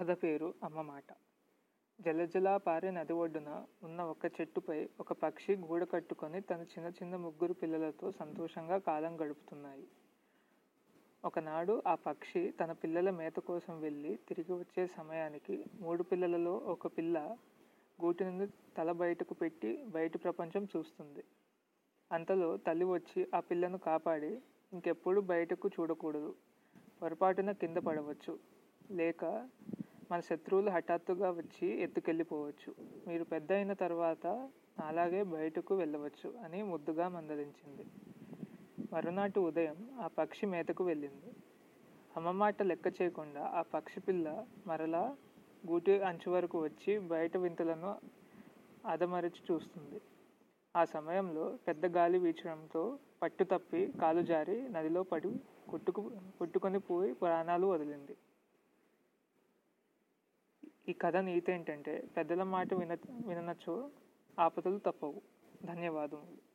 కథ పేరు అమ్మ మాట. జలజలా పారే నది ఒడ్డున ఉన్న ఒక చెట్టుపై ఒక పక్షి గూడ కట్టుకొని తన చిన్న చిన్న ముగ్గురు పిల్లలతో సంతోషంగా కాలం గడుపుతున్నాయి. ఒకనాడు ఆ పక్షి తన పిల్లల మేత కోసం వెళ్ళి తిరిగి వచ్చే సమయానికి మూడు పిల్లలలో ఒక పిల్ల గూటి నుండి తల బయటకు పెట్టి బయటి ప్రపంచం చూస్తుంది. అంతలో తల్లి వచ్చి ఆ పిల్లను కాపాడి ఇంకెప్పుడు బయటకు చూడకూడదు. పొరపాటున కింద పడవచ్చు. లేక మన శత్రువులు హఠాత్తుగా వచ్చి ఎత్తుకెళ్ళిపోవచ్చు. మీరు పెద్ద అయిన తర్వాత అలాగే బయటకు వెళ్ళవచ్చు అని ముద్దుగా మందలించింది. మరునాటి ఉదయం ఆ పక్షి మేతకు వెళ్ళింది. అమ్మ మాట లెక్క చేయకుండా ఆ పక్షి పిల్ల మరలా గూటి అంచు వరకు వచ్చి బయట వింతలను అదమరిచి చూస్తుంది. ఆ సమయంలో పెద్ద గాలి వీచడంతో పట్టు తప్పి కాలు జారి నదిలో పడి కొట్టుకు కొట్టుకొని పోయి ప్రాణాలు వదిలింది. ఈ కథ నీతి ఏంటంటే పెద్దల మాట విన విననచో ఆపదలు తప్పవు. ధన్యవాదములు.